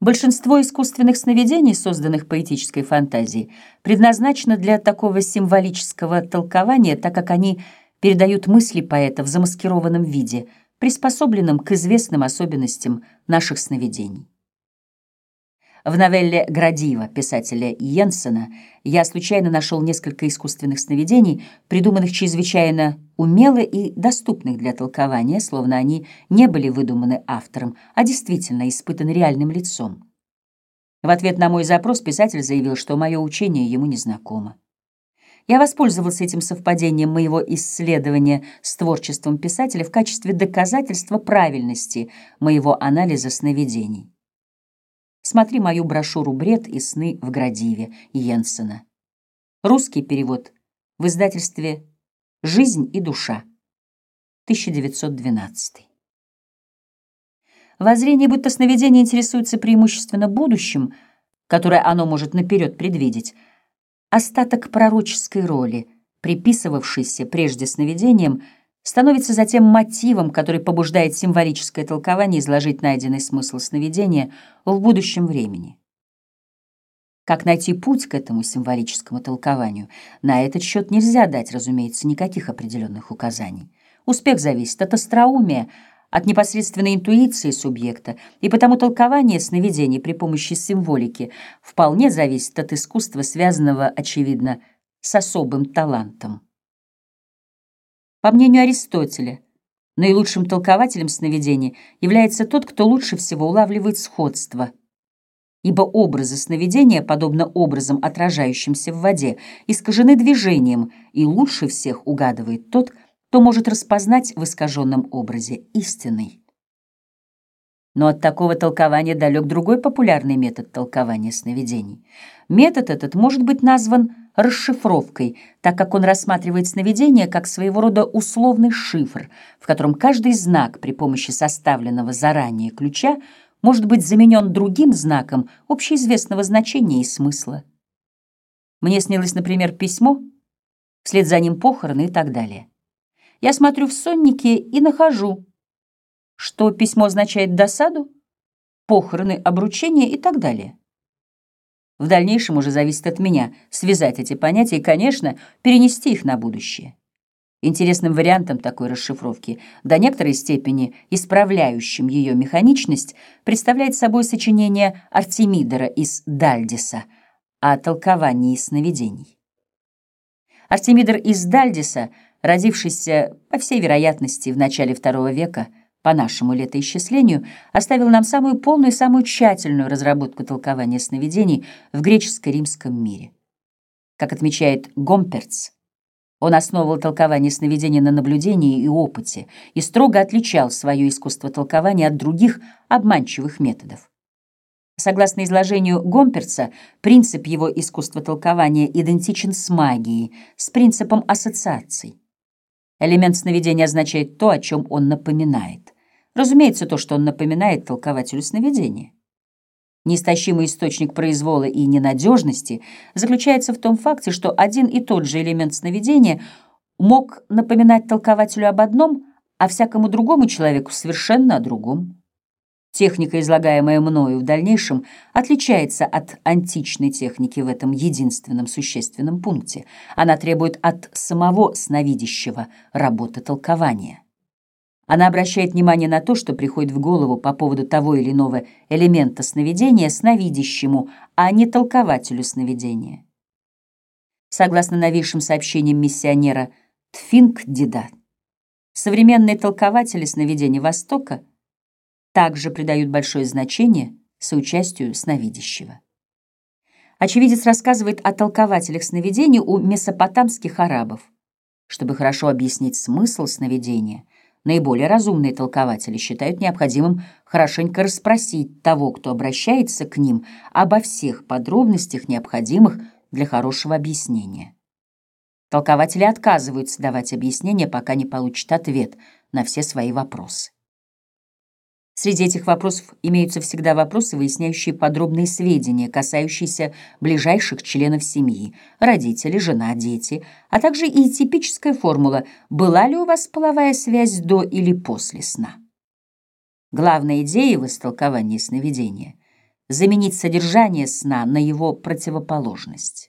Большинство искусственных сновидений, созданных поэтической фантазией, предназначено для такого символического толкования, так как они передают мысли поэта в замаскированном виде, приспособленном к известным особенностям наших сновидений. В новелле «Градива» писателя Йенсена я случайно нашел несколько искусственных сновидений, придуманных чрезвычайно умело и доступных для толкования, словно они не были выдуманы автором, а действительно испытаны реальным лицом. В ответ на мой запрос писатель заявил, что мое учение ему не знакомо. Я воспользовался этим совпадением моего исследования с творчеством писателя в качестве доказательства правильности моего анализа сновидений. Смотри мою брошюру «Бред и сны в Градиве» Йенсена. Русский перевод в издательстве «Жизнь и душа», 1912. Воззрение, будто сновидение интересуется преимущественно будущим, которое оно может наперед предвидеть, остаток пророческой роли, приписывавшийся прежде сновидением – становится затем мотивом, который побуждает символическое толкование изложить найденный смысл сновидения в будущем времени. Как найти путь к этому символическому толкованию? На этот счет нельзя дать, разумеется, никаких определенных указаний. Успех зависит от остроумия, от непосредственной интуиции субъекта, и потому толкование сновидений при помощи символики вполне зависит от искусства, связанного, очевидно, с особым талантом. По мнению Аристотеля, наилучшим толкователем сновидения является тот, кто лучше всего улавливает сходство, ибо образы сновидения, подобно образам, отражающимся в воде, искажены движением, и лучше всех угадывает тот, кто может распознать в искаженном образе истинный. Но от такого толкования далек другой популярный метод толкования сновидений. Метод этот может быть назван расшифровкой, так как он рассматривает сновидение как своего рода условный шифр, в котором каждый знак при помощи составленного заранее ключа может быть заменен другим знаком общеизвестного значения и смысла. Мне снилось, например, письмо, вслед за ним похороны и так далее. Я смотрю в соннике и нахожу, что письмо означает досаду, похороны, обручение и так далее. В дальнейшем уже зависит от меня связать эти понятия и, конечно, перенести их на будущее. Интересным вариантом такой расшифровки, до некоторой степени исправляющим ее механичность, представляет собой сочинение Артемидора из Дальдиса о толковании сновидений. Артемидор из Дальдиса, родившийся, по всей вероятности, в начале II века, по нашему летоисчислению, оставил нам самую полную и самую тщательную разработку толкования сновидений в греческо-римском мире. Как отмечает Гомперц, он основывал толкование сновидений на наблюдении и опыте и строго отличал свое искусство толкования от других обманчивых методов. Согласно изложению Гомперца, принцип его искусства толкования идентичен с магией, с принципом ассоциаций. Элемент сновидения означает то, о чем он напоминает. Разумеется, то, что он напоминает толкователю сновидения. Неистощимый источник произвола и ненадежности заключается в том факте, что один и тот же элемент сновидения мог напоминать толкователю об одном, а всякому другому человеку совершенно о другом. Техника, излагаемая мною в дальнейшем, отличается от античной техники в этом единственном существенном пункте. Она требует от самого сновидящего работы толкования. Она обращает внимание на то, что приходит в голову по поводу того или иного элемента сновидения сновидящему, а не толкователю сновидения. Согласно новейшим сообщениям миссионера Тфингдида, современные толкователи сновидения Востока – также придают большое значение соучастию сновидящего. Очевидец рассказывает о толкователях сновидений у месопотамских арабов. Чтобы хорошо объяснить смысл сновидения, наиболее разумные толкователи считают необходимым хорошенько расспросить того, кто обращается к ним, обо всех подробностях, необходимых для хорошего объяснения. Толкователи отказываются давать объяснение, пока не получат ответ на все свои вопросы. Среди этих вопросов имеются всегда вопросы, выясняющие подробные сведения, касающиеся ближайших членов семьи, родители, жена, дети, а также и типическая формула «была ли у вас половая связь до или после сна?». Главная идея в истолковании сновидения заменить содержание сна на его противоположность.